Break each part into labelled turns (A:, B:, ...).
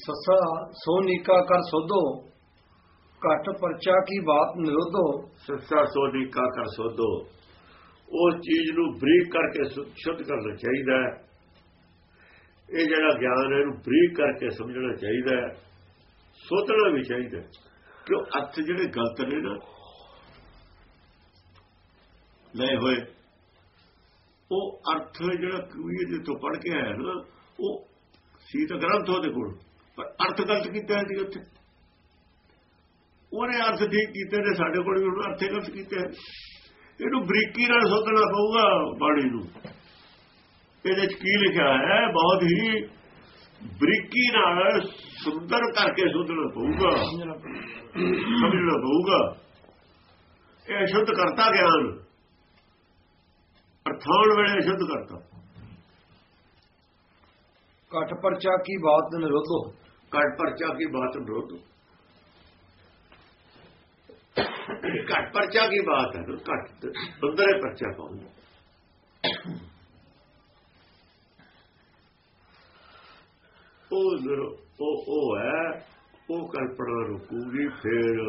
A: ਸਸਾ ਸੋ ਨੀਕਾ ਕਰ ਸੋਧੋ, ਘਟ ਪਰਚਾ ਕੀ ਬਾਤ ਨਿਰੋਧੋ।
B: ਸੱਸਾ ਸੋਧੀ ਕਾ ਕਰ ਸੋਧੋ। ਉਸ ਚੀਜ਼ ਨੂੰ ਬਰੀਕ ਕਰਕੇ ਸ਼ੁੱਧ ਕਰਨਾ ਚਾਹੀਦਾ ਹੈ। ਇਹ ਜਿਹੜਾ ਗਿਆਨ ਹੈ, ਇਹਨੂੰ ਬਰੀਕ ਕਰਕੇ ਸਮਝਣਾ ਚਾਹੀਦਾ ਹੈ। ਸੋਧਣਾ ਵੀ ਚਾਹੀਦਾ ਕਿ ਅਰਥ ਜਿਹੜੇ ਗਲਤ ਨੇ ਨਾ, ਲਏ ਹੋਏ, ਉਹ ਅਰਥ ਜਿਹੜਾ ਕਵੀ ਦੇ ਤੋਂ ਪੜ ਕੇ ਆਇਆ ਨਾ, ਉਹ ਸੀ ਤਾਂ ਗ੍ਰੰਥ ਉਹਦੇ ਕੋਲ। ਅਰਥ ਗਲਤ ਕੀਤਾ ਜੀ ਉੱਥੇ। ਉਹਨੇ ਅਰਥ ਠੀਕ ਕੀਤੇ ਨੇ ਸਾਡੇ ਕੋਲ ਵੀ ਉਹਨੇ ਅਰਥ ਗਲਤ ਕੀਤੇ। ਇਹਨੂੰ ਬਰੀਕੀ ਨਾਲ ਸੋਧਣਾ ਪਊਗਾ ਬਾਣੀ ਨੂੰ। ਇਹਦੇ ਚ ਕੀ ਲਿਖਿਆ ਹੈ? ਬਹੁਤ ਹੀ ਬਰੀਕੀ ਨਾਲ ਸੁੰਦਰ ਕਰਕੇ ਸੋਧਣਾ ਪਊਗਾ। ਸਮਝਣਾ ਪਊਗਾ। ਇਹ ਸ਼ੁੱਧ ਕਰਤਾ ਗਿਆਨ। ਅਰਥਾਨ ਵੇਲੇ ਸ਼ੁੱਧ ਕਰਤਾ।
A: ਘਟ ਪਰਚਾ ਕੀ ਬਾਤ ਨਿਰੋਧੋ
B: ਘਟ ਪਰਚਾ ਕੀ ਬਾਤ ਵਿਰੋਧ ਘਟ ਪਰਚਾ ਕੀ ਬਾਤ ਹੈ? ਘਟ ਅੰਦਰੇ ਪਰਚਾ ਪਾਉਂਦਾ ਉਹ ਨਿਰੋ- ਉਹ ਉਹ ਹੈ, ਉਹ ਕਲਪਨਾ ਰੁਕੂਗੀ ਫੇਰ।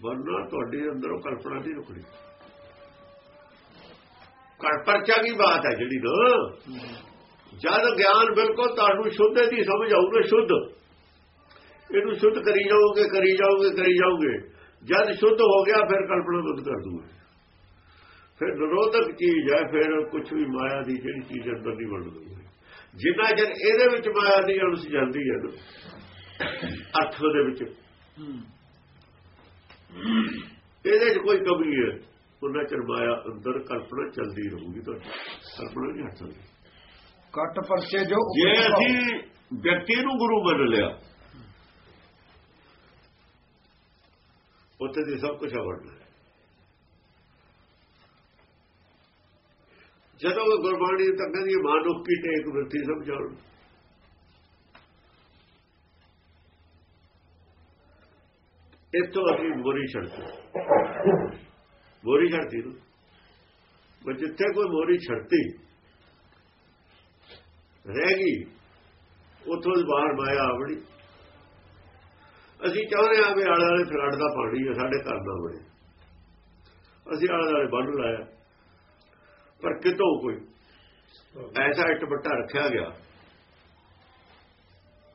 B: ਵਰਨਾ ਤੁਹਾਡੇ ਅੰਦਰੋਂ ਕਲਪਨਾ ਨਹੀਂ ਰੁਕਣੀ। ਘਟ ਪਰਚਾ ਕੀ ਬਾਤ ਹੈ ਜਿਹੜੀ ਨਾ? ਜਦ ਗਿਆਨ ਬਿਲਕੁਲ ਤੁਹਾਨੂੰ ਸ਼ੁੱਧ ਦੀ ਸਮਝ ਆਊਗਾ ਸ਼ੁੱਧ। ਇਹਨੂੰ ਸ਼ੁੱਧ ਕਰੀ ਜਾਓਗੇ ਕਰੀ ਜਾਓਗੇ ਕਰੀ ਜਾਓਗੇ। ਜਦ ਸ਼ੁੱਧ ਹੋ ਗਿਆ ਫਿਰ ਕਲਪਨਾ ਬੰਦ ਕਰ ਦੂਗੇ। ਫਿਰ ਨਿਰੋਧਕ ਚੀਜ਼ ਹੈ ਫਿਰ ਕੁਝ ਵੀ ਮਾਇਆ ਦੀ ਜਿਹੜੀ ਚੀਜ਼ ਅੰਦਰ ਨਹੀਂ ਬਣਦੀ ਜਿੰਨਾ ਚਿਰ ਇਹਦੇ ਵਿੱਚ ਮਾਇਆ ਦੀ ਅਣਸ ਜਾਂਦੀ ਹੈ ਅਰਥ ਦੇ ਵਿੱਚ। ਇਹਦੇ 'ਚ ਕੋਈ ਕਮੀ ਹੈ। ਉਹਨਾਂ ਚਿਰ ਮਾਇਆ ਅੰਦਰ ਕਲਪਨਾ ਚੱਲਦੀ ਰਹੂਗੀ ਤੁਹਾਡੀ ਕਲਪਨਾ ਨਹੀਂ ਹਟ ਸਕਦੀ।
A: ਘਟ ਪਰਚੇ ਜੋ
B: ਜੇ ਅਸੀਂ ਵਿਅਕਤੀ ਨੂੰ ਗੁਰੂ ਮੰਨ ਲਿਆ ਉੱਥੇ ਦੀ ਸਭ ਕੁਝ ਆਵੜਨਾ ਜਦੋਂ ਗੁਰਬਾਣੀ ਤਾਂ ਕਹਿੰਦੀ ਮਾਨੁਖ ਟੇਕ ਵਰਤੀ ਸਮਝਾਉਣ ਇਤੋਂ ਅਸੀਂ ਮੋਰੀ ਛੜਤੀ ਮੋਰੀ ਛੜਤੀ ਨੂੰ। ਜਿੱਥੇ ਕੋਈ ਮੋਰੀ ਛੜਤੀ ਰਹਿ ਗਈ। ਉਥੋਂ ਬਾਹਰ ਮਾਇਆ ਆਵੜੀ ਅਸੀਂ ਚਾਹੁੰਦੇ ਆ ਵੀ ਆਲੇ ਵਾਲੇ ਫਲੱਡ ਦਾ ਪਾਣੀ ਹੈ ਸਾਡੇ ਘਰ ਦਾ ਬੜੇ ਅਸੀਂ ਆਲੇ ਵਾਲੇ ਬੰਨ ਲਾਇਆ। ਪਰ ਕਿਤੋਂ ਕੋਈ ਐਸਾ ਇੱਟ ਬੱਟਾ ਰੱਖਿਆ ਗਿਆ,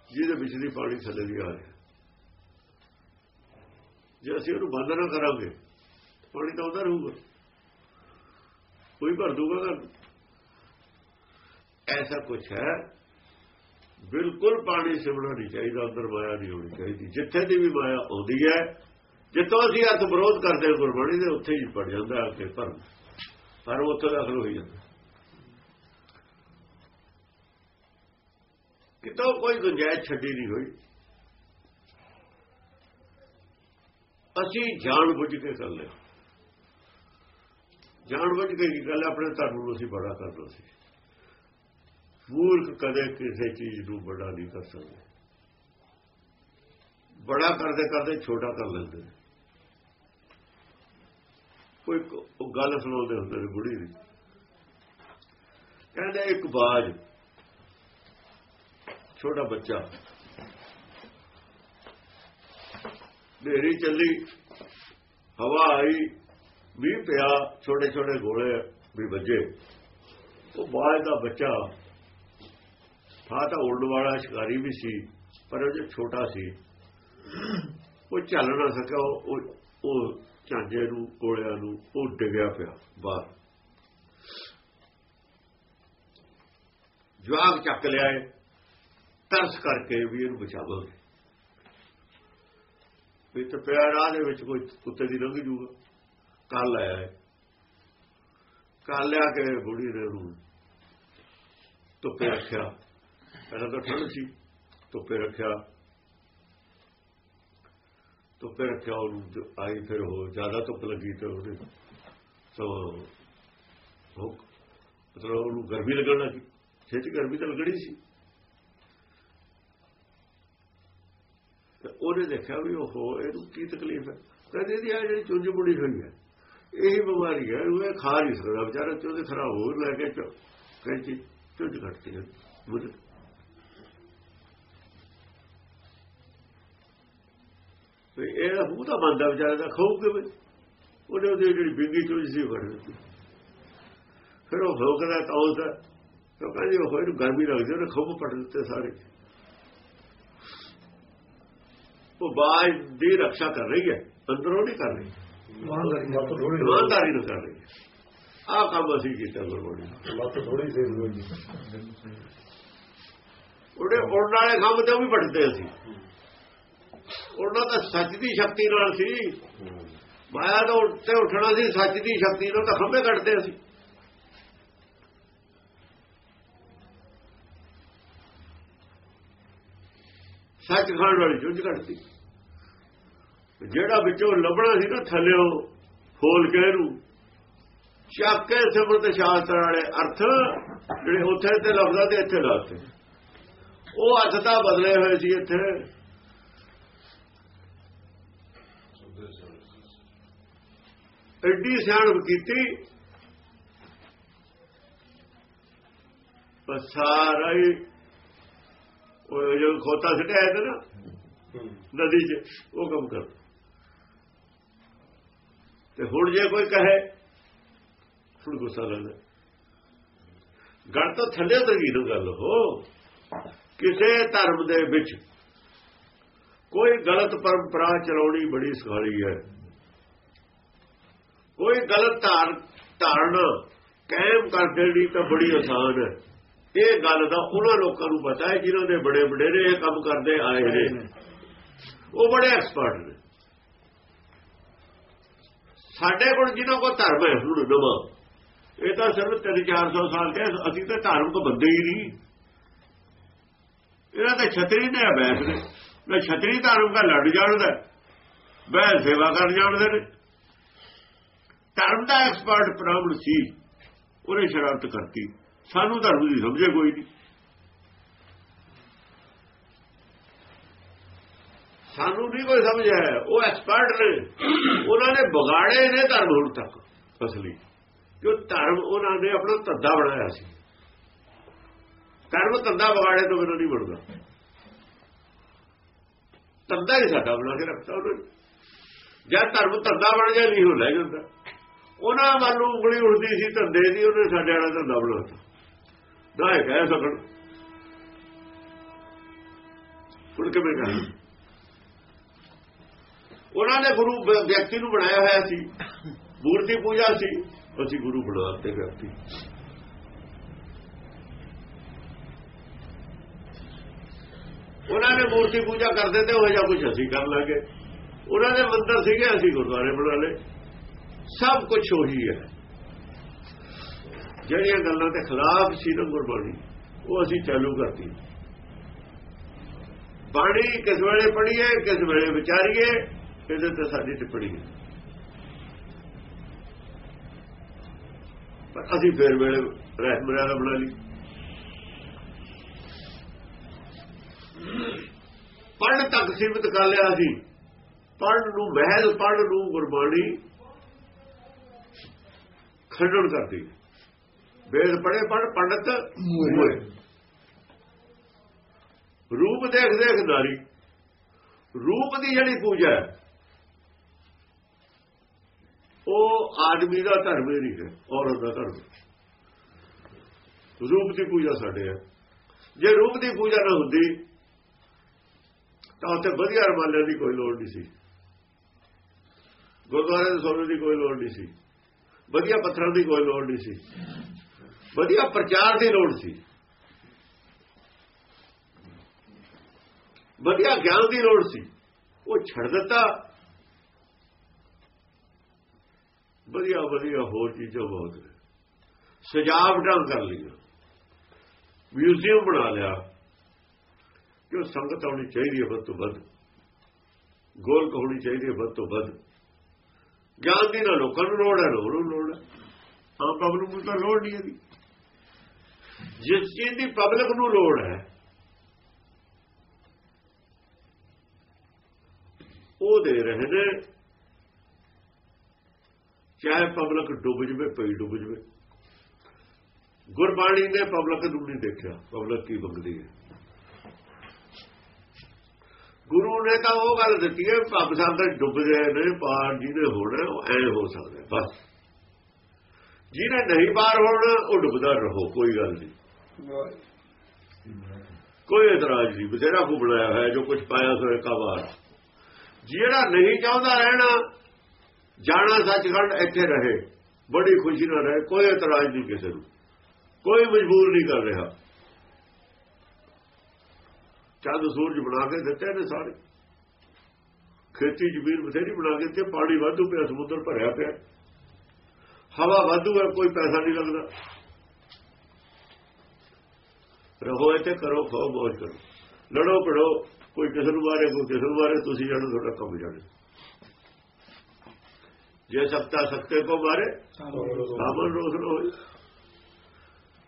B: ਜਿਹਦੇ ਵਿੱਚ ਦੀ ਪਾਣੀ ਥੱਲੇ ਦੀ ਆ ਰਿਹਾ ਜੇ ਅਸੀਂ ਉਹਨੂੰ ਬੰਦ ਨਾ ਕਰਾਂਗੇ, ਪਾਣੀ ਤਾਂ ਉਧਰ ਰਹੂਗਾ। ਕੋਈ ਭਰ ਦੂਗਾ ਤਾਂ ਐਸਾ ਕੁਝ ਹੈ, ਬਿਲਕੁਲ ਪਾਣੀ ਸਿਮਣਾ ਨਹੀਂ ਚਾਹੀਦਾ, ਅੰਦਰ ਮਾਇਆ ਨਹੀਂ ਹੋਣੀ ਚਾਹੀਦੀ। ਜਿੱਥੇ ਦੀ ਵੀ ਮਾਇਆ ਆਉਂਦੀ ਹੈ, ਜਿੱਥੋਂ ਅਸੀਂ ਅਰਥ ਵਿਰੋਧ ਕਰਦੇ ਹਾਂ, ਗੁਰਬਾਣੀ ਦੇ ਉੱਥੇ ਹੀ ਪੜ ਜਾਂਦਾ ਆ ਕੇ ਭਰਮ। ਪਰ ਉੱਥੇ ਦਾਖਲ ਹੋਈ ਜਾਂਦਾ। ਕਿਤੋਂ ਕੋਈ ਗੁੰਜਾਇਸ਼ ਛੱਡੀ ਨਹੀਂ ਹੋਈ। ਅਸੀਂ ਜਾਣ ਬੁੱਝ ਕੇ ਕਰ ਲਿਆ ਜਾਣ ਬੁੱਝ ਕੇ ਕੀ ਗੱਲ ਆਪਣੇ ਧਰਮ ਨੂੰ ਅਸੀਂ ਬੜਾ ਕਰਦੇ ਸੀ ਮੂਰਖ ਕਦੇ ਕਿਸੇ ਚੀਜ਼ ਨੂੰ ਬੜਾ ਨਹੀਂ ਕਰ ਸਕਦੇ। ਬੜਾ ਕਰਦੇ ਕਰਦੇ ਛੋਟਾ ਕਰ ਲੈਂਦੇ ਕੋਈ ਉਹ ਗੱਲ ਸੁਣਾਉਂਦੇ ਹੁੰਦੇ ਨੇ ਬੁੜੀ ਦੀ। ਕਹਿੰਦੇ ਇੱਕ ਬਾਜ, ਛੋਟਾ ਬੱਚਾ ਨੇਰੀ ਚੱਲੀ, ਹਵਾ ਆਈ ਵੀ ਪਿਆ ਛੋਟੇ ਛੋਟੇ ਗੋਲੇ ਵੀ ਵੱਜੇ। ਉਹ ਬਾਜ ਦਾ ਬੱਚਾ ਥਾ ਤਾਂ ਉੜਨ ਵਾਲਾ ਸ਼ਿਕਾਰੀ ਵੀ ਸੀ, ਪਰ ਉਹ ਛੋਟਾ ਸੀ, ਉਹ ਚੱਲ ਨਾ ਸਕਿਆ, ਉਹ- ਉਹ ਝਾਂਜੇ ਨੂੰ, ਕੋਲਿਆਂ ਨੂੰ, ਉਹ ਡਿੱਗਿਆ ਪਿਆ ਬਾਹਰ। ਜਵਾਗ ਚੱਕ ਲਿਆ ਲਿਆਏ ਤਰਸ ਕਰਕੇ ਵੀ ਇਹਨੂੰ ਬਚਾਵਾਂਗੇ ਵੀ ਤੇ ਪਿਆ ਰਾਹ ਦੇ ਵਿੱਚ ਕੋਈ ਕੁੱਤੇ ਦੀ ਲੰਘ ਜੂਗਾ। ਕੱਲ ਆਇਆ ਹੈ ਕੱਲ ਲਿਆ ਕੇ ਬੁੜੀ ਨੇ ਉਹਨੂੰ ਧੁੱਪੇ ਰੱਖਿਆ। ਪਹਿਲਾਂ ਤਾਂ ਠੰਡ ਸੀ, ਧੁੱਪੇ ਰੱਖਿਆ। ਧੁੱਪੇ ਰੱਖਿਆ ਉਹਨੂੰ ਆਈ ਫਿਰ ਉਹ ਜ਼ਿਆਦਾ ਧੁੱਪ ਲੱਗੀ ਤੇ ਉਹਨੇ ਸੋ ਉਹ ਮਤਲਬ ਉਹਨੂੰ ਗਰਮੀ ਲੱਗਣ ਲੱਗੀ। ਛੇਤੀ ਗਰਮੀ ਤਾਂ ਲੱਗਣੀ ਸੀ। ਤੇ ਉਹਨੇ ਦੇਖਿਆ ਵੀ ਉਹ ਇਹਨੂੰ ਕੀ ਤਕਲੀਫ ਹੈ? ਕਹਿੰਦੇ ਇਹਦੀ ਆ ਜਿਹੜੀ ਚੁੰਝ ਮੁੜੀ ਹੋਈ ਹੈ, ਇਹੀ ਬਿਮਾਰੀ ਹੈ ਉਹ ਇਹ ਖਾ ਨਹੀਂ ਸਕਦਾ। ਵਿਚਾਰਾ ਚੁੰਝ ਖਰਾਬ ਹੋਰ ਲੈ ਕੇ ਚੁੰਝ ਚੁੰਝ ਘਟਦੀ ਹੈ ਮੁੱਢ ਤਾਂ ਬੰਦਾ ਵਿਚਾਰੇ ਦਾ ਖਾਊ ਕਿਵੇਂ? ਉਹਨੇ ਉਹਦੀ ਜਿਹੜੀ ਬਿੰਗੀ ਚੋਂ ਸੀ ਵੜ ਦਿੱਤੀ। ਫਿਰ ਉਹ ਭੋਗਦਾ ਤਾਂ ਉਹ ਤਾਂ ਕਹਿੰਦੇ ਉਹ ਇਹਨੂੰ ਗਰਮੀ ਲੱਗਦੀ ਉਹਨੇ ਖੁੱਬ ਪੜ ਦਿੱਤੇ ਸਾਰੇ। ਉਹ ਬਾਜ ਦੀ ਰੱਖਿਆ ਕਰ ਰਹੀ ਹੈ ਅੰਦਰੋਂ ਨਹੀਂ ਕਰ ਰਹੀ।
A: ਇਮਾਨਦਾਰੀ
B: ਨਾਲ ਕਰ ਰਹੀ ਹੈ। ਆਹ ਕੰਮ ਅਸੀਂ ਕੀਤਾ ਗੁਰਬਾਣੀ
C: ਮਤ ਥੋੜੀ ਸੀ ਹੋਈ।
B: ਉਹਦੇ ਉੜਨ ਵਾਲੇ ਕੰਮ ਤੇ ਵੀ ਪੜਦੇ ਸੀ ਉਹਨਾਂ ਤਾਂ ਸੱਚ ਦੀ ਸ਼ਕਤੀ ਨਾਲ ਸੀ। ਮਾਇਆ ਤੋਂ ਉੱਤੇ ਉੱਠਣਾ ਸੀ, ਸੱਚ ਦੀ ਸ਼ਕਤੀ ਨਾਲ ਤਾਂ ਖੰਭੇ ਕੱਢਦੇ ਸੀ। ਸੱਚ ਖਾਣ ਵਾਲੀ ਜੁੱਝ ਕੱਢਦੀ। ਜਿਹੜਾ ਵਿੱਚੋਂ ਲੱਭਣਾ ਸੀ ਨਾ ਥੱਲਿਓ, ਖੋਲ ਕੇ ਇਹਨੂੰ, ਚੱਕੇ ਸਿਮਰਤ ਸ਼ਾਸਤਰ ਵਾਲੇ ਅਰਥ ਜਿਹੜੇ ਉੱਥੇ ਤੇ ਲੱਭਦਾ ਤੇ ਇੱਥੇ ਲਾਤੇ ਉਹ ਅਰਥ ਤਾਂ ਬਦਲੇ ਹੋਏ ਸੀ ਇੱਥੇ। ਐਡੀ ਸਿਆਣਪ ਕੀਤੀ। ਪਰ ਸਾਰਾ ਹੀ ਉਹ ਜੋ ਖੋਤਾ ਸਿੱਟਿਆ ਹੈ ਨਾ ਨਦੀ 'ਚ ਉਹ ਕੰਮ ਕਰ ਤੇ ਹੁਣ ਜੇ ਕੋਈ ਕਹੇ ਹੁਣ ਗੁੱਸਾ ਲੈਂਦਾ ਗੱਲ ਤਾਂ ਥੱਲੇ ਉਤਰੀ ਨੂੰ ਗੱਲ ਹੋ। ਕਿਸੇ ਧਰਮ ਦੇ ਵਿੱਚ ਕੋਈ ਗਲਤ ਪਰੰਪਰਾ ਚਲਾਉਣੀ ਬੜੀ ਸਖਾਲੀ ਹੈ। ਕੋਈ ਗਲਤ ਧਾਰ, ਧਾਰਨਾ ਕਾਇਮ ਕਰ ਦੇਣੀ ਤਾਂ ਬੜੀ ਆਸਾਨ ਹੈ। ਇਹ ਗੱਲ ਦਾ ਉਹਨਾਂ ਲੋਕਾਂ ਨੂੰ ਪਤਾ ਹੈ, ਜਿਨ੍ਹਾਂ ਦੇ ਬੜੇ ਬੜੇ ਨੇ ਇਹ ਕੰਮ ਕਰਦੇ ਆਏ ਨੇ। ਉਹ ਬੜੇ ਐਕਸਪਰਟ ਨੇ। ਸਾਡੇ ਕੋਲ ਜਿਹਨਾਂ ਕੋ ਧਰਮ ਹੈ, ਹੁਣ ਨਵਾਂ। ਇਹ ਤਾਂ ਸਿਰਫ 3-400 ਸਾਲ ਦੇ ਅਸੀਂ ਤਾਂ ਧਾਰਮਿਕ ਬੰਦੇ ਹੀ ਨਹੀਂ। ਇਹਨਾਂ ਤਾਂ ਛਤਰੀ ਨੇ ਅਭੈਸ ਨੇ। ਨਾ ਛਤਰੀ ਧਰਮ ਦਾ ਲੜ ਜਾਣਦਾ ਬਹਿ ਸੇਵਾ ਕਰਨ ਜਾਣਦੇ ਨੇ। ਧਰਮ ਦਾ ਐਕਸਪਰਟ ਬ੍ਰਾਹਮਣ ਸੀ, ਉਹਨੇ ਸ਼ਰਾਰਤ ਕਰਤੀ। ਸਾਨੂੰ ਧਰਮ ਦੀ ਸਮਝੇ ਕੋਈ ਨਹੀਂ। ਸਾਨੂੰ ਨਹੀਂ ਕੋਈ ਸਮਝ ਸਮਝਿਆ ਉਹ ਐਕਸਪਰਟ ਨੇ। ਉਹਨਾਂ ਨੇ ਵਿਗਾੜੇ ਨੇ ਧਰਮ ਹੁਣ ਤੱਕ, ਅਸਲੀ। ਜੋ ਧਰਮ ਉਹਨਾਂ ਨੇ ਆਪਣਾ ਧੰਦਾ ਬਣਾਇਆ ਸੀ। ਧਰਮ ਧੰਦਾ ਵਿਗਾੜੇ ਤੋਂ ਬਿਨਾਂ ਨਹੀਂ ਬਣਦਾ। ਧੰਦਾ ਹੀ ਸਾਡਾ ਬਣਾ ਕੇ ਰੱਖਦਾ ਉਹਨਾਂ ਨੇ। ਜਦ ਧਰਮ ਧੰਦਾ ਬਣ ਗਿਆ, ਨਹੀਂ ਹੋ ਲੈ ਜਾਂਦਾ। ਉਹਨਾਂ ਵੱਲੋਂ ਉਂਗਲੀ ਉੱਠਦੀ ਸੀ, ਧੰਦੇ ਦੀ, ਉਹਨੇ ਸਾਡੇ ਵਾਲਾ ਧੰਦਾ ਬਣਾਤਾ ਨਾ ਇਹ ਕਹਿ ਸਕਣ। ਹੁਣ ਕਿਵੇਂ ਕਹਾਂ ਉਹਨਾਂ ਨੇ ਗੁਰੂ ਵਿਅਕਤੀ ਨੂੰ ਬਣਾਇਆ ਹੋਇਆ ਸੀ। ਮੂਰਤੀ ਪੂਜਾ ਸੀ। ਅਸੀਂ ਗੁਰੂ ਬਣਾ ਵਿਅਕਤੀ। ਉਹਨਾਂ ਨੇ ਮੂਰਤੀ ਪੂਜਾ ਕਰਦੇ ਤੇ ਉਹ ਜਿਹਾ ਕੁਝ ਅਸੀਂ ਕਰ ਲਾਂਗੇ। ਉਹਨਾਂ ਦੇ ਮੰਦਰ ਸੀਗੇ, ਅਸੀਂ ਗੁਰਦੁਆਰੇ ਬਣਾ ਲਏ। ਸਭ ਕੁਝ ਉਹੀ ਹੈ। ਜਿਹੜੀਆਂ ਗੱਲਾਂ ਦੇ ਖਿਲਾਫ ਸੀ ਨਾ ਗੁਰਬਾਣੀ, ਉਹ ਅਸੀਂ ਚਾਲੂ ਕਰਤੀ। ਬਾਣੀ ਕਿਸ ਵੇਲੇ ਪੜ੍ਹੀਏ, ਕਿਸ ਵੇਲੇ ਵਿਚਾਰੀਏ, ਇਹਦੇ ਤੇ ਸਾਡੀ ਟਿੱਪਣੀ ਹੈ। ਪਰ ਅਸੀਂ ਫੇਰ ਵੇਲੇ ਰਹਿ ਬਣਾ ਲਈ। ਪੜ੍ਹਨ ਤੱਕ ਸੀਮਿਤ ਕਰ ਲਿਆ ਸੀ। ਪੜ੍ਹਨ ਨੂੰ ਮਹਿਲ, ਪੜ੍ਹਨ ਨੂੰ ਗੁਰਬਾਣੀ ਖੰਡਨ ਕਰਦੀ। ਵੇਦ ਪੜ੍ਹੇ ਪੜ੍ਹ ਪੰਡਤ ਹੋਏ ਰੂਪ ਦੇਖ ਦੇਖ ਨਾਰੀ। ਰੂਪ ਦੀ ਜਿਹੜੀ ਪੂਜਾ ਹੈ ਉਹ ਆਦਮੀ ਦਾ ਧਰਮ ਨਹੀਂ ਹੈ ਔਰਤ ਦਾ ਧਰਮ। ਰੂਪ ਦੀ ਪੂਜਾ ਸਾਡੇ ਹੈ। ਜੇ ਰੂਪ ਦੀ ਪੂਜਾ ਨਾ ਹੁੰਦੀ ਤਾਂ ਉੱਥੇ ਵਧੀਆ ਰਮਾਲਿਆਂ ਦੀ ਕੋਈ ਲੋੜ ਨਹੀਂ ਸੀ। ਗੁਰਦੁਆਰੇ ਦੇ ਸੋਨੇ ਦੀ ਕੋਈ ਲੋੜ ਨਹੀਂ ਸੀ। ਵਧੀਆ ਪੱਥਰਾਂ ਦੀ ਕੋਈ ਲੋੜ ਨਹੀਂ ਸੀ। ਵਧੀਆ ਪ੍ਰਚਾਰ ਦੀ ਲੋੜ ਸੀ। ਵਧੀਆ ਗਿਆਨ ਦੀ ਲੋੜ ਸੀ। ਉਹ ਛੱਡ ਦਿੱਤਾ। ਵਧੀਆ ਵਧੀਆ ਹੋਰ ਚੀਜ਼ਾਂ ਬਹੁਤ ਨੇ। ਸਜਾਵਟਾਂ ਕਰ ਲਈਆਂ। ਮਿਊਜ਼ੀਅਮ ਬਣਾ ਲਿਆ। ਕਿ ਸੰਗਤ ਆਉਣੀ ਚਾਹੀਦੀ ਹੈ, ਵੱਧ ਤੋਂ ਵੱਧ। ਗੋਲਕ ਹੋਣੀ ਚਾਹੀਦੀ ਹੈ, ਵੱਧ ਤੋਂ ਵੱਧ। ਗਿਆਨ ਦੀ ਨਾ ਲੋਕਾਂ ਨੂੰ ਲੋੜ ਹੈ ਲੋੜ ਲੋੜ ਹੈ। ਆਮ ਪਬਲਿਕ ਨੂੰ ਤਾਂ ਲੋੜ ਨਹੀਂ ਇਹਦੀ। ਜਿਸ ਚੀਜ਼ ਦੀ ਪਬਲਿਕ ਨੂੰ ਲੋੜ ਹੈ, ਉਹ ਦੇ ਰਹੇ ਨੇ, ਚਾਹੇ ਪਬਲਿਕ ਡੁੱਬ ਜਵੇ, ਪਈ ਡੁੱਬ ਜਵੇ। ਗੁਰਬਾਣੀ ਨੇ ਪਬਲਿਕ ਨੂੰ ਨਹੀਂ ਦੇਖਿਆ, ਪਬਲਿਕ ਕੀ ਮੰਗਦੀ ਹੈ? ਗੁਰੂ ਨੇ ਤਾਂ ਉਹ ਗੱਲ ਦਿੱਤੀ ਹੈ, ਭਗਤ ਸਾਹਿਬ ਦੇ ਡੁੱਬਦੇ ਨੇ ਪਾਰ ਜਿਹਦੇ ਹੋਣਾ, ਉਹ ਐ ਹੋ ਸਕਦਾ ਬਸ। ਜਿਹਨੇ ਨਹੀਂ ਪਾਰ ਹੋਣਾ, ਉਹ ਡੁੱਬਦਾ ਰਹੋ, ਕੋਈ ਗੱਲ ਨਹੀਂ। ਕੋਈ ਇਤਰਾਜ਼ ਨਹੀਂ, ਬਥੇਰਾ ਕੋ ਬਣਾਇਆ ਹੈ ਜੋ ਕੁਝ ਪਾਇਆ ਸੋ ਇੱਕ ਵਾਰ। ਜਿਹੜਾ ਨਹੀਂ ਚਾਹੁੰਦਾ ਰਹਿਣਾ, ਜਾਣਾ ਸੱਚਖੰਡ ਇੱਥੇ ਰਹੇ, ਬੜੀ ਖੁਸ਼ੀ ਨਾਲ ਰਹੇ, ਕੋਈ ਇਤਰਾਜ਼ ਨਹੀਂ ਕਿਸੇ ਨੂੰ। ਕੋਈ ਮਜਬੂਰ ਨਹੀਂ ਕਰ ਰਿਹਾ। ਚੰਦ ਸੂਰਜ ਬਣਾ ਕੇ ਦਿੱਤੇ ਨੇ ਸਾਰੇ। ਖੇਤੀ ਜ਼ਮੀਨ ਬਥੇਰੀ ਬਣਾ ਕੇ ਦਿੱਤੀ, ਪਾਣੀ ਵਾਧੂ ਪਿਆ, ਸਮੁੰਦਰ ਭਰਿਆ ਪਿਆ। ਹਵਾ ਵਾਧੂ ਹੈ, ਕੋਈ ਪੈਸਾ ਨਹੀਂ ਲੱਗਦਾ। ਰਹੋ ਇੱਥੇ, ਕਰੋ ਖੋ ਮੋਜ ਕਰੋ। ਲੜੋ ਪੜੋ ਕੋਈ ਕਿਸੇ ਨੂੰ ਮਾਰੇ, ਕੋਈ ਕਿਸੇ ਨੂੰ ਮਾਰੇ, ਤੁਸੀਂ ਜਾਣੋ ਤੁਹਾਡਾ ਕੰਮ ਜਾਣੇ। ਜੇ ਸਖਤਾ ਸਖਤੇ ਕੋ ਮਾਰੇ ਸਾਬਲ ਰੋਸ ਹੋਏ।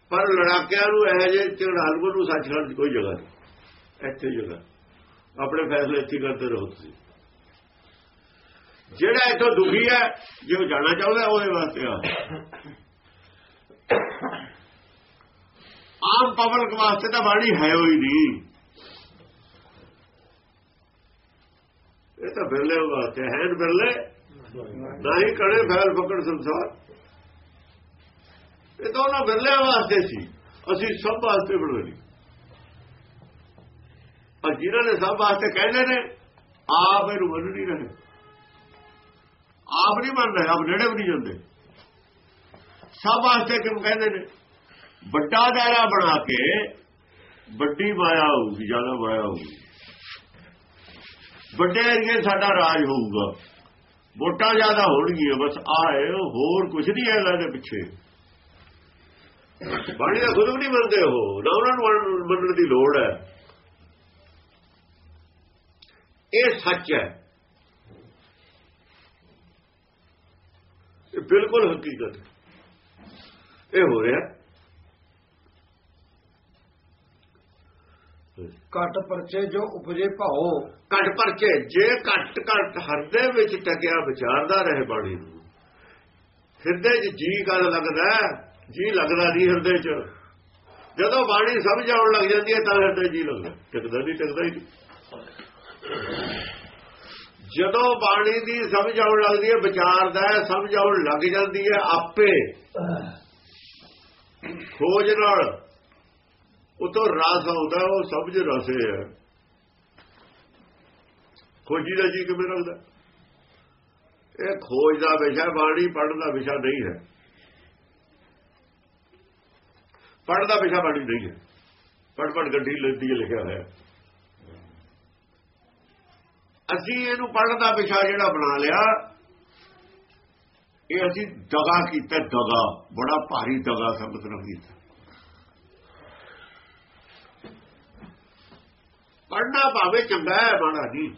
B: ਪਰ ਲੜਾਕਿਆਂ ਨੂੰ ਇਹ ਜੇ ਝਗੜਾਲੂ ਨੂੰ ਸੱਚਖੰਡ ਦੀ ਕੋਈ ਜਗ੍ਹਾ ਨਹੀਂ। ਇੱਥੇ ਜਗ੍ਹਾ ਆਪਣੇ ਫੈਸਲੇ ਇੱਥੇ ਕਰਦੇ ਰਹੋ ਤੁਸੀਂ। ਜਿਹੜਾ ਇੱਥੋਂ ਦੁਖੀ ਹੈ, ਜੇ ਉਹ ਜਾਣਾ ਚਾਹੁੰਦਾ, ਉਹਦੇ ਵਾਸਤੇ ਆ। ਆਮ ਪਬਲਿਕ ਵਾਸਤੇ ਤਾਂ ਬਾਣੀ ਹੈ ਹੋਈ ਨਹੀਂ ਇਹ ਤਾਂ ਬਿਰਲੇ ਵਾਸਤੇ ਹੈ ਬਿਰਲੇ। ਨਹੀਂ ਕੜੇ ਫੈਲ ਫਕੜ ਸੰਸਾਰ। ਇਹ ਤਾਂ ਉਹਨਾਂ ਬਿਰਲੇ ਵਾਸਤੇ ਸੀ। ਅਸੀਂ ਸਭ ਵਾਸਤੇ ਬਣਵਾਈ ਪਰ ਜਿਨ੍ਹਾਂ ਨੇ ਸਭ ਵਾਸਤੇ ਕਹਿੰਦੇ ਨੇ, ਆਪ ਇਹਨੂੰ ਮੰਨ ਨਹੀਂ ਰਹੇ। ਆਪ ਨਹੀਂ ਮੰਨ ਰਹੇ ਆਪ ਨੇੜੇ ਵੀ ਨਹੀਂ ਜਾਂਦੇ। ਸਭ ਵਾਸਤੇ ਕਿਉਂ ਕਹਿੰਦੇ ਨੇ? ਵੱਡਾ ਦਾਇਰਾ ਬਣਾ ਕੇ, ਵੱਡੀ ਮਾਇਆ ਹੋਊਗੀ, ਜ਼ਿਆਦਾ ਮਾਇਆ ਹੋਊਗੀ। ਵੱਡੇ ਏਰੀਏ ਸਾਡਾ ਰਾਜ ਹੋਊਗਾ। ਵੋਟਾਂ ਜ਼ਿਆਦਾ ਹੋਣਗੀਆਂ, ਬਸ ਆਏ ਹੋਰ ਕੁਝ ਨਹੀਂ ਹੈ ਇਹਨਾਂ ਦੇ ਪਿੱਛੇ। ਬਾਣੀ ਦਾ ਖੁਦ ਵੀ ਨਹੀਂ ਮੰਨਦੇ ਹੋ ਨਾ ਉਹਨਾਂ ਨੂੰ ਮੰਨਣ ਦੀ ਲੋੜ ਹੈ। ਇਹ ਸੱਚ ਹੈ। ਇਹ ਬਿਲਕੁਲ ਹਕੀਕਤ ਹੈ। ਇਹ ਹੋ ਰਿਹਾ।
A: ਘਟ ਪਰਚੇ ਜੋ ਉਪਜੇ ਭਾਓ।
B: ਘਟ ਪਰਚੇ ਜੇ ਘਟ ਘਟ ਹਰਦੇ ਵਿੱਚ ਟਕਿਆ ਵਿਚਾਰਦਾ ਰਹੇ ਬਾਣੀ ਨੂੰ। ਹਿਰਦੇ 'ਚ ਜੀ ਗੱਲ ਲੱਗਦਾ ਜੀ ਲੱਗਦਾ ਨਹੀਂ ਹਿਰਦੇ 'ਚ। ਜਦੋਂ ਬਾਣੀ ਸਮਝ ਆਉਣ ਲੱਗ ਜਾਂਦੀ ਹੈ ਤਾਂ ਹਿਰਦੇ ਜੀ ਲੱਗਦਾ ਟਿਕਦਾ ਨਹੀਂ ਟਿਕਦਾ ਹੀ ਨਹੀਂ। ਜਦੋਂ ਬਾਣੀ ਦੀ ਸਮਝ ਆਉਣ ਲੱਗਦੀ ਹੈ, ਵਿਚਾਰ ਦਾ ਸਮਝ ਆਉਣ ਲੱਗ ਜਾਂਦੀ ਹੈ, ਆਪੇ ਖੋਜ ਨਾਲ ਉਤੋਂ ਰਸ ਆਉਂਦਾ, ਉਹ ਸਮਝ ਰਸੇ ਹੈ। ਖੋਜੀ ਦਾ ਜੀ ਕਿਵੇਂ ਲੱਗਦਾ? ਇਹ ਖੋਜ ਦਾ ਵਿਸ਼ਾ, ਬਾਣੀ ਪੜਨ ਦਾ ਵਿਸ਼ਾ ਨਹੀਂ ਹੈ। ਪੜਨ ਦਾ ਵਿਸ਼ਾ ਬਾਣੀ ਨਹੀਂ ਹੈ। ਪੜ ਪੜ ਗੱਡੀ ਲੈਂਦੀ ਲਿਖਿਆ ਹੋਇਆ ਅਸੀਂ ਇਹਨੂੰ ਪੜਨ ਦਾ ਵਿਸ਼ਾ ਜਿਹੜਾ ਬਣਾ ਲਿਆ, ਇਹ ਅਸੀਂ ਦਗਾ ਕੀਤਾ, ਦਗਾ, ਬੜਾ ਭਾਰੀ ਦਗਾ ਸਾਬਤ ਨਾ ਕੀਤਾ। ਪੜਨਾ ਭਾਵੇਂ ਚੰਗਾ ਹੈ ਮਾੜਾ ਨਹੀਂ,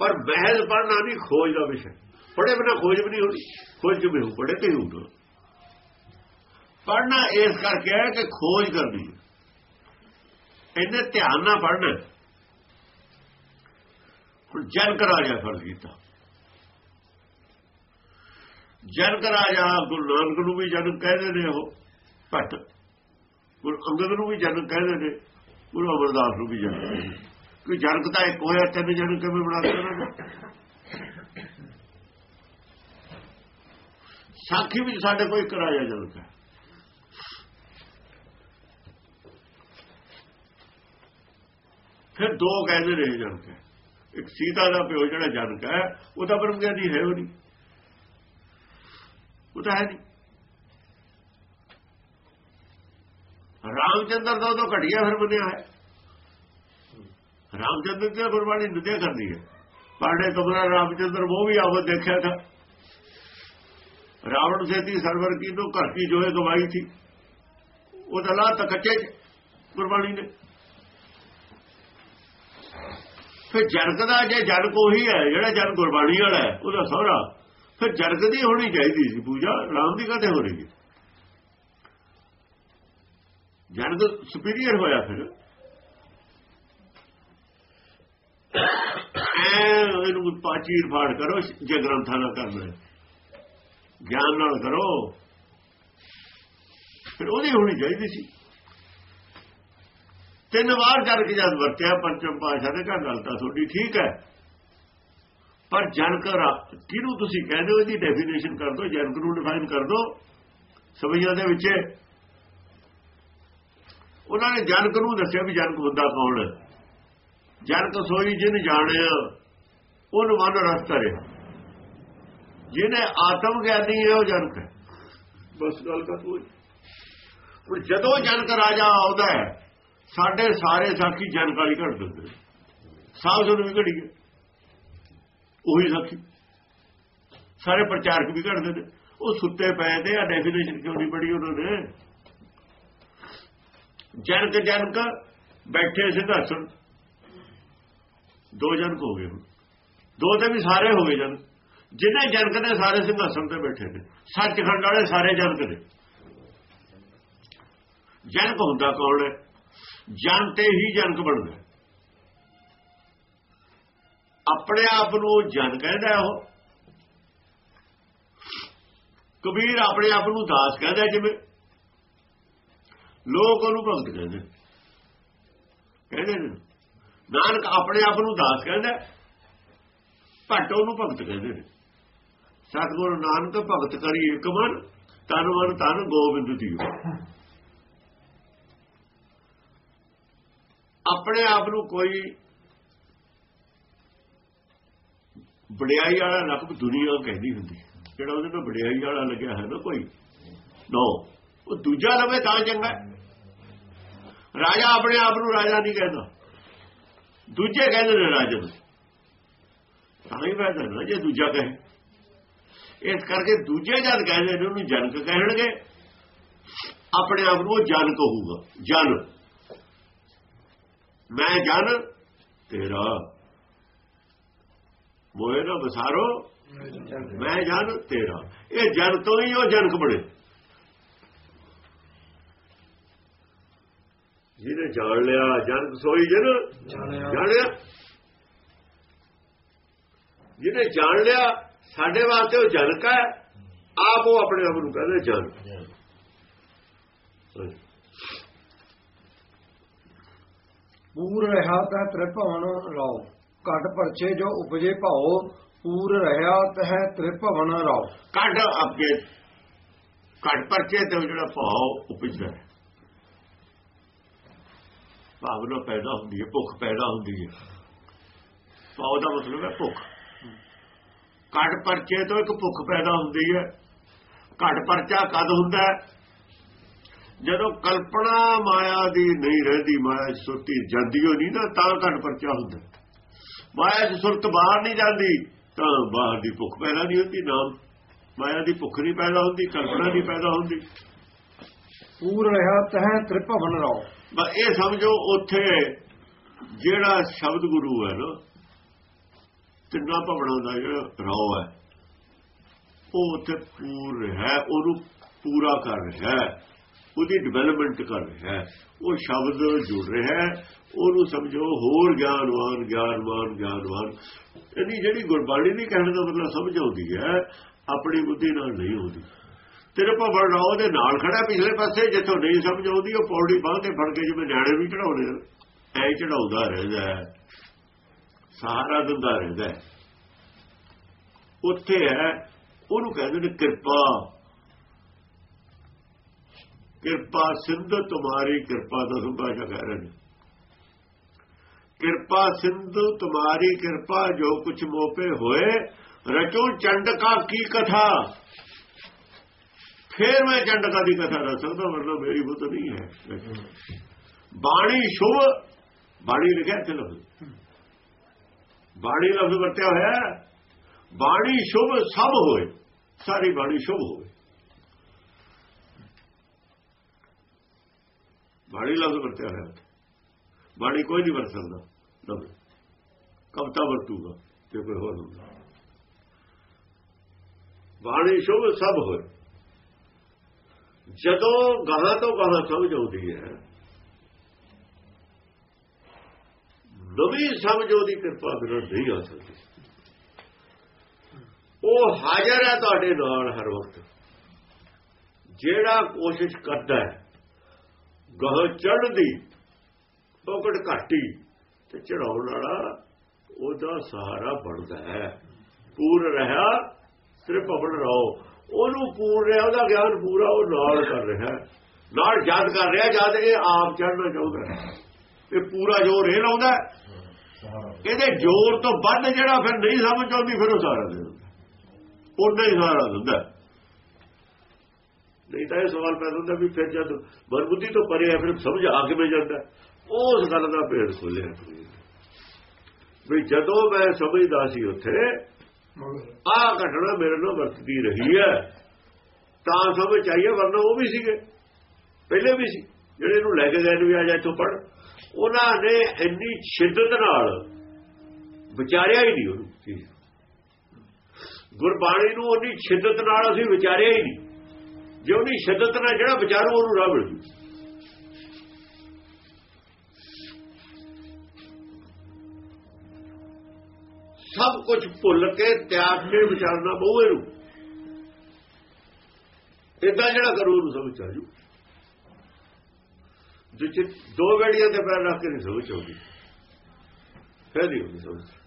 B: ਪਰ ਮਹਿਜ਼ ਪੜਨਾ ਨਹੀਂ, ਖੋਜ ਦਾ ਵਿਸ਼ਾ। ਪੜੇ ਬਿਨਾ ਖੋਜ ਵੀ ਨਹੀਂ ਹੋਣੀ ਖੋਜ ਕਿਵੇਂ ਹੋ ਪੜੇ ਤੇ ਹੋਊਗਾ। ਪੜਨਾ ਇਸ ਕਰਕੇ ਹੈ ਕਿ ਖੋਜ ਕਰਨੀ ਹੈ। ਇਹਨੇ ਧਿਆਨ ਨਾਲ ਪੜਨਾ ਹੁਣ ਜਨਕ ਰਾਜਾ ਫਰਜ਼ ਕੀਤਾ। ਜਨਕ ਰਾਜਾ ਗੁਰੂ ਨਾਨਕ ਨੂੰ ਵੀ ਜਨਕ ਕਹਿੰਦੇ ਨੇ ਉਹ ਘੱਟ ਗੁਰੂ ਅੰਗਦ ਨੂੰ ਵੀ ਜਨਕ ਕਹਿੰਦੇ ਨੇ, ਗੁਰੂ ਅਮਰਦਾਸ ਨੂੰ ਵੀ ਜਨਕ ਕਹਿੰਦੇ ਨੇ। ਕਿ ਜਨਕ ਤਾਂ ਇੱਕ ਹੋਇਆ, ਤਿੰਨ ਜਨਕ ਕਿਵੇਂ ਬਣਾ ਦਿੱਤੇ ਸਾਖੀ ਵਿੱਚ ਸਾਡੇ ਕੋਈ ਇੱਕ ਰਾਜਾ ਜਨਕ ਹੈ। ਫਿਰ ਦੋ ਕਹਿੰਦੇ ਨੇ ਜਨਕ ਹੈ। ਇੱਕ ਸੀਤਾ ਦਾ ਪਿਓ ਜਿਹੜਾ ਜਨਕ ਹੈ, ਉਹ ਤਾਂ ਬ੍ਰਹਮ ਗਿਆਨੀ ਹੈ ਉਹ ਨਹੀਂ ਉਹ ਤਾਂ ਹੈ ਨਹੀਂ। ਰਾਮਚੰਦਰ ਦਾ ਉਹ ਘਟਿਆ ਫਿਰ ਬਣਿਆ ਹੈ। ਰਾਮਚੰਦਰ ਦੀ ਗੁਰਬਾਣੀ ਨਿੰਦਿਆ ਕਰਦੀ ਹੈ। ਪਾੜੇ ਕਬਰਾ ਰਾਮਚੰਦਰ, ਉਹ ਵੀ ਆਵਤ ਦੇਖਿਆ ਥਾ ਰਾਵਣ ਸੇਤੀ ਸਰਵਰ ਕੀ ਨੂੰ ਘਰ ਕੀ ਜੋਏ ਗਵਾਈ ਥੀ ਉਹ ਤਾਂ ਲਾ ਕੱਚੇ ਗੁਰਬਾਣੀ ਨੇ। ਫਿਰ ਜਨਕ ਦਾ ਜੇ ਜਨਕ ਉਹੀ ਹੈ, ਜਿਹੜਾ ਜਨ ਗੁਰਬਾਣੀ ਵਾਲਾ ਹੈ, ਉਹਦਾ ਸਹਰਾ। ਫਿਰ ਜਨਕ ਦੀ ਹੋਣੀ ਚਾਹੀਦੀ ਸੀ ਪੂਜਾ, ਰਾਮ ਦੀ ਕਦੇ ਹੋ ਰਹੀ ਹੈ ਜਨਕ ਸੁਪੀਰੀਅਰ ਹੋਇਆ ਫਿਰ। ਐ ਇਹਨੂੰ ਪਾਚੀਰ ਫਾੜ ਕਰੋ, ਜੇ ਗ੍ਰੰਥਾਂ ਨਾਲ ਕਰਨਾ ਗਿਆਨ ਨਾਲ ਕਰੋ। ਫਿਰ ਉਹਦੀ ਹੋਣੀ ਚਾਹੀਦੀ ਸੀ। ਤਿੰਨ ਵਾਰ ਜਨਕ ਜਦ ਵਰਤਿਆ ਪੰਚਮ ਪਾਸ਼ਾ ਨੇ ਕਿਹਾ ਗੱਲ ਤਾਂ ਤੁਹਾਡੀ ਠੀਕ ਹੈ। ਪਰ ਜਨਕ ਕਿਹਨੂੰ ਤੁਸੀਂ ਕਹਿੰਦੇ ਹੋ? ਇਹਦੀ ਡੈਫੀਨੇਸ਼ਨ ਕਰ ਦਿਓ ਜਨਕ ਨੂੰ ਡਿਫਾਈਨ ਕਰ ਦਿਓ। ਸਭਈਆਂ ਦੇ ਵਿੱਚ? ਉਹਨਾਂ ਨੇ ਜਨਕ ਨੂੰ ਦੱਸਿਆ ਵੀ ਜਨਕ ਹੁੰਦਾ ਕੌਣ ਜਨਕ ਸੋਈ ਜਿਨ ਜਾਣਿਆ ਉਹਨ ਮਨ ਰਸ ਕਰੇ ਜਿਹਨੇ ਆਤਮ ਗਿਆਨੀ ਹੈ ਉਹ ਜਨਕ ਹੈ। ਬਸ ਗੱਲ ਕਰ ਕੋਈ ਹੁਣ ਜਦੋਂ ਜਨਕ ਰਾਜਾ ਆਉਂਦਾ ਹੈ ਸਾਡੇ ਸਾਰੇ ਸਾਖੀ ਜਨਕ ਵਾਲੀ ਘੜ ਦਿੰਦੇ ਨੇ। ਸਾਹ ਸੁਣ ਵੀ ਘੜੀ ਗਏ ਉਹੀ ਸਾਖੀ। ਸਾਰੇ ਪ੍ਰਚਾਰਕ ਵੀ ਘੜਦੇ ਨੇ ਉਹ ਸੁੱਤੇ ਪਏ ਤੇ ਆ ਡੈਫੀਨੇਸ਼ਨ ਕਿਉਂ ਨਹੀਂ ਪੜੀ ਉਹਨਾਂ ਨੇ? ਜਨਕ ਜਨਕ ਬੈਠੇ ਸਿੰਘਾਸਣ ਦੋ ਜਨਕ ਹੋ ਗਏ ਹੁਣ। ਦੋ ਤੇ ਵੀ ਸਾਰੇ ਹੋ ਗਏ ਜਨ। ਜਿਹਨੇ ਜਨਕ ਨੇ ਸਾਰੇ ਸਿੰਘਾਸਣ ਤੇ ਬੈਠੇ ਨੇ। ਸੱਚਖੰਡ ਵਾਲੇ ਸਾਰੇ ਜਨਕ ਦੇ ਜਨਕ ਹੁੰਦਾ ਕੌਣ ਹੈ? ਜਨ ਤੇ ਹੀ ਜਨਕ ਬਣਦਾ ਆਪਣੇ ਆਪ ਨੂੰ ਜਨ ਕਹਿੰਦਾ ਉਹ। ਕਬੀਰ ਆਪਣੇ ਆਪ ਨੂੰ ਦਾਸ ਕਹਿੰਦਾ ਜਿਵੇਂ। ਲੋਕ ਉਹਨੂੰ ਭਗਤ ਕਹਿੰਦੇ। ਕਹਿੰਦੇ ਨੇ। ਨਾਨਕ ਆਪਣੇ ਆਪ ਨੂੰ ਦਾਸ ਕਹਿੰਦਾ ਭੱਟ ਉਹਨੂੰ ਭਗਤ ਕਹਿੰਦੇ ਨੇ। ਸਤਿਗੁਰੂ ਨਾਨਕ ਭਗਤ ਕਰੀ ਇੱਕ ਮਨ, ਤਨ ਮਨ ਤਨ ਗੋਬਿੰਦ ਜੀਓ ਆਪਣੇ ਆਪ ਨੂੰ ਕੋਈ ਵਡਿਆਈ ਵਾਲਾ ਲਫ਼ਜ਼ ਦੁਨੀਆ ਕਹਿੰਦੀ ਹੁੰਦੀ। ਜਿਹੜਾ ਉਹਦੇ ਨਾਲ ਵਡਿਆਈ ਵਾਲਾ ਲੱਗਿਆ ਹੈ ਨਾ ਕੋਈ। ਨੋ ਉਹ ਦੂਜਾ ਲਵੇ ਤਾਂ ਚੰਗਾ। ਰਾਜਾ ਆਪਣੇ ਆਪ ਨੂੰ ਰਾਜਾ ਨਹੀਂ ਕਹਿੰਦਾ। ਦੂਜੇ ਕਹਿੰਦੇ ਨੇ ਰਾਜਾ ਨੂੰ। ਤਾਂ ਹੀ ਫਾਇਦਾ ਨਾ ਜੇ ਦੂਜਾ ਕਹੇ। ਇਸ ਕਰਕੇ ਦੂਜੇ ਜਦ ਕਹਿੰਦੇ ਨੇ ਉਹਨੂੰ ਜਨਕ ਕਹਿਣਗੇ। ਆਪਣੇ ਆਪ ਨੂੰ ਉਹ ਜਨ ਕਹੂਗਾ ਜਨ। ਮੈਂ ਜਨ ਤੇਰਾ। ਮੋਏ ਨਾ ਬਸਾਰੋ ਮੈਂ ਜਨ ਤੇਰਾ। ਇਹ ਜਨ ਤੋਂ ਹੀ ਉਹ ਜਨਕ ਬਣੇ। ਜਿਹਨੇ ਜਾਣ ਲਿਆ ਜਨਕ ਸੋਈ ਜਨ।
A: ਜਾਣਿਆ।
B: ਜਿਹਨੇ ਜਾਣ ਲਿਆ ਸਾਡੇ ਵਾਸਤੇ ਉਹ ਜਨਕ ਹੈ। ਆਪ ਉਹ ਆਪਣੇ ਆਪ ਨੂੰ ਕਹਿੰਦੇ ਜਨ।
A: ਪੂਰ ਰਹਾ ਤਹ ਤ੍ਰਿਭਵਨ ਰਾਓ ਘਟ ਪਰਚੇ ਜੋ ਉਪਜੇ ਭਾਓ ਪੂਰ ਰਹਾ ਤਹ ਤ੍ਰਿਭਵਨ ਰਾਓ
B: ਕੱਢ ਅੱਗੇ ਕੱਢ ਪਰਚੇ ਤੇ ਜਿਹੜਾ ਭਾਵ ਉਪਜਦਾ ਹੈ। ਭਾਵਨਾ ਪੈਦਾ ਹੁੰਦੀ ਹੈ, ਭੁੱਖ ਪੈਦਾ ਹੁੰਦੀ ਹੈ। ਭਾਵ ਦਾ ਮਤਲਬ ਹੈ ਭੁੱਖ। ਕੱਢ ਪਰਚੇ ਤੋਂ ਇੱਕ ਭੁੱਖ ਪੈਦਾ ਹੁੰਦੀ ਹੈ। ਘੱਟ ਪਰਚਾ ਕਦ ਹੁੰਦਾ ਹੈ? ਜਦੋਂ ਕਲਪਨਾ ਮਾਇਆ ਦੀ ਨਹੀਂ ਰਹਿੰਦੀ ਮਾਇਆ ਸੁਰਤੀ ਜਾਂਦੀ ਹੋ ਨਹੀਂ ਨਾ ਤਾਂ ਘੱਟ ਪਰਚਾ ਹੁੰਦਾ। ਮਾਇਆ 'ਚ ਸੁਰਤ ਬਾਹਰ ਨਹੀਂ ਜਾਂਦੀ ਤਾਂ ਬਾਹਰ ਦੀ ਭੁੱਖ ਪੈਦਾ ਨਹੀਂ ਹੁੰਦੀ ਨਾਮ ਮਾਇਆ ਦੀ ਭੁੱਖ ਨਹੀਂ ਪੈਦਾ ਹੁੰਦੀ ਕਲਪਨਾ ਨਹੀਂ ਪੈਦਾ ਹੁੰਦੀ।
A: ਪੂਰ ਰਹਾ ਤਹ ਤ੍ਰਿਭਵਨ ਰਾਓ
B: ਬਸ ਇਹ ਸਮਝੋ ਉੱਥੇ ਜਿਹੜਾ ਸ਼ਬਦ ਗੁਰੂ ਹੈ ਨਾ ਤਿੰਨਾ ਭਵਨਾਂ ਦਾ ਜਿਹੜਾ ਰੌ ਹੈ ਉਹ ਉੱਥੇ ਪੂਰ ਹੈ ਉਹਨੂੰ ਪੂਰਾ ਕਰ ਰਿਹਾ ਹੈ। ਉਹਦੀ ਡਿਵੈਲਪਮੈਂਟ ਕਰ ਰਿਹਾ ਹੈ। ਉਹ ਸ਼ਬਦ ਜੁੜ ਰਿਹਾ ਹੈ। ਉਹਨੂੰ ਸਮਝੋ, ਹੋਰ ਗਿਆਨਵਾਨ ਗਿਆਨਵਾਨ ਗਿਆਨਵਾਨ। ਇਹਦੀ ਜਿਹੜੀ ਗੁਰਬਾਣੀ ਦੀ ਕਹਿਣ ਦਾ ਮਤਲਬ ਸਮਝ ਆਉਂਦੀ ਹੈ, ਆਪਣੀ ਬੁੱਧੀ ਨਾਲ ਨਹੀਂ ਆਉਂਦੀ। ਤੇਰੇ ਭਵਨ ਰਾਓ ਉਹਦੇ ਨਾਲ ਖੜਾ ਪਿਛਲੇ ਪਾਸੇ, ਜਿੱਥੋਂ ਨਹੀਂ ਸਮਝ ਆਉਂਦੀ, ਉਹ ਪੌੜੀ ਬਾਹ ਕੇ ਫੜ ਕੇ ਜਿਵੇਂ ਨਿਆਣੇ ਵੀ ਚੜਾਉਂਦੇ ਨੇ ਐ ਚੜਾਉਂਦਾ ਰਹਿੰਦਾ ਹੈ। ਸਹਾਰਾ ਦਿੰਦਾ ਰਹਿੰਦਾ ਉੱਥੇ ਹੈ, ਉਹਨੂੰ ਕਹਿੰਦੇ ਨੇ ਕਿਰਪਾ। ਕਿਰਪਾ ਸਿੰਧ ਤੁਮਾਰੀ, ਕਿਰਪਾ ਦਾ ਸੁਭਾਸ਼ਾ ਕਹਿ ਰਹੇ ਨੇ ਕਿਰਪਾ ਸਿੰਧ ਤੁਮਾਰੀ, ਕਿਰਪਾ ਜੋ ਕੁਛ ਮੋਪੇ ਹੋਏ, ਰਚੋ ਚੰਡਕਾ ਕੀ ਕਥਾ? ਫੇਰ ਮੈਂ ਚੰਡਕਾ ਦੀ ਕਥਾ ਦੱਸ ਸਕਦਾ, ਮਤਲਬ ਮੇਰੀ ਬੁੱਧ ਨਹੀਂ ਹੈ। ਬਾਣੀ ਸ਼ੁਭ, ਬਾਣੀ ਲਿਖਿਆ ਤੇ ਲਫ਼ਜ਼। ਬਾਣੀ ਲਫ਼ਜ਼ ਵਰਤਿਆ ਹੋਇਆ ਬਾਣੀ ਸ਼ੁਭ ਸਭ ਹੋਏ, ਸਾਰੀ ਬਾਣੀ ਸ਼ੁਭ ਹੋਵੇ। ਬਾਣੀ ਲਫ਼ਜ਼ ਵਰਤਿਆ ਹੋਇਆ ਬਾਣੀ ਕੋਈ ਨਹੀਂ ਵਰਤ ਸਕਦਾ। ਲਫ਼ਜ਼। ਕਵਤਾ ਵਰਤੂਗਾ ਜੇ ਕੋਈ ਹੋਰ ਹੁੰਦਾ। ਬਾਣੀ ਸ਼ੁਭ ਸਭ ਹੋਏ। ਜਦੋਂ ਗਾਹਾਂ ਤੋਂ ਗਾਹਾਂ ਸਮਝ ਆਉਂਦੀ ਹੈ, ਨਵੀਂ ਸਮਝ ਉਹਦੀ ਕਿਰਪਾ ਬਿਨਾਂ ਨਹੀਂ ਆ ਸਕਦੀ। ਉਹ ਹਾਜ਼ਰ ਹੈ ਤੁਹਾਡੇ ਨਾਲ ਹਰ ਵਕਤ। ਜਿਹੜਾ ਕੋਸ਼ਿਸ਼ ਕਰਦਾ ਹੈ ਗਾਹਾਂ ਚੜਦੀ ਦੀ ਫੋਕਟ ਘਾਟੀ, ਤੇ ਚੜਾਉਣ ਵਾਲਾ ਉਹਦਾ ਸਹਾਰਾ ਬਣਦਾ ਹੈ। ਪੂਰ ਰਹਾ ਤ੍ਰਿਭਵਨ ਰਹੋ। ਉਹਨੂੰ ਪੂਰ ਰਿਹਾ, ਉਹਦਾ ਗਿਆਨ ਪੂਰਾ ਉਹ ਨਾਲ ਕਰ ਰਿਹਾ। ਨਾਲ ਯਾਦ ਕਰ ਰਿਹਾ ਜਦ ਇਹ ਆਪ ਚੜਨਾ ਚਾਹੁੰਦਾ ਹੈ। ਇਹ ਪੂਰਾ ਜ਼ੋਰ ਇਹ ਲਾਉਂਦਾ ਇਹਦੇ ਜ਼ੋਰ ਤੋਂ ਵੱਧ ਜਿਹੜਾ ਫਿਰ ਨਹੀਂ ਸਮਝ ਆਉਂਦੀ, ਫਿਰ ਉਹ ਸਾਰਾ ਦੇ ਦਿੰਦਾ ਉਹਨਾਂ ਹੀ ਸਾਰਾ ਦਿੰਦਾ ਨਹੀਂ ਤਾਂ ਇਹ ਸਵਾਲ ਪੈਦਾ ਹੁੰਦਾ ਵੀ ਫਿਰ ਜਦ ਮਨਬੁੱਧੀ ਤੋਂ ਪਰੇ ਹੈ ਫਿਰ ਸਮਝ ਆ ਕਿਵੇਂ ਜਾਂਦਾ। ਉਸ ਗੱਲ ਦਾ ਭੇਦ ਖੋਲਿਆ ਵੀ ਜਦੋਂ ਮੈਂ ਸਮਝਦਾ ਸੀ ਉੱਥੇ ਆਹ ਘਟਨਾ ਮੇਰੇ ਨਾਲ ਵਰਤਦੀ ਰਹੀ ਹੈ। ਤਾਂ ਸਮਝ ਚਾਹੀਏ ਵਰਨਾ ਉਹ ਵੀ ਸੀਗੇ। ਪਹਿਲੇ ਵੀ ਸੀ। ਜਿਹੜੇ ਨੂੰ ਲੈ ਕੇ ਗਏ ਨੂੰ ਵੀ ਆ ਜਾ ਇੱਥੋਂ ਪੜ ਉਹਨਾਂ ਨੇ ਇੰਨੀ ਸ਼ਿੱਦਤ ਨਾਲ ਵਿਚਾਰਿਆ ਹੀ ਨਹੀਂ ਉਹਨੂੰ। ਗੁਰਬਾਣੀ ਨੂੰ ਉਹਨੀ ਸ਼ਿੱਦਤ ਨਾਲ ਅਸੀਂ ਵਿਚਾਰਿਆ ਹੀ ਨਹੀਂ। ਜੇ ਉਹਦੀ ਸ਼ਿੱਦਤ ਨਾਲ ਜਿਹੜਾ ਵਿਚਾਰੂ ਉਹਨੂੰ ਰਾਹ ਮਿਲ ਜੂ। ਸਭ ਕੁਝ ਭੁੱਲ ਕੇ ਤਿਆਗ ਕੇ ਵਿਚਾਰਨਾ ਪਊ ਇਹਨੂੰ ਇਦਾਂ ਜਿਹੜਾ ਕਰੂ ਉਹਨੂੰ ਸਮਝ ਆ ਜੂ। ਜਿੱਥੇ ਦੋ ਵੇੜੀਆਂ ਤੇ ਪੈਰ ਰੱਖ ਕੇ ਨਹੀਂ ਸਮਝ ਆਉਂਦੀ। ਫਿਰ ਨਹੀਂ ਉਹਨੂੰ ਸਮਝ।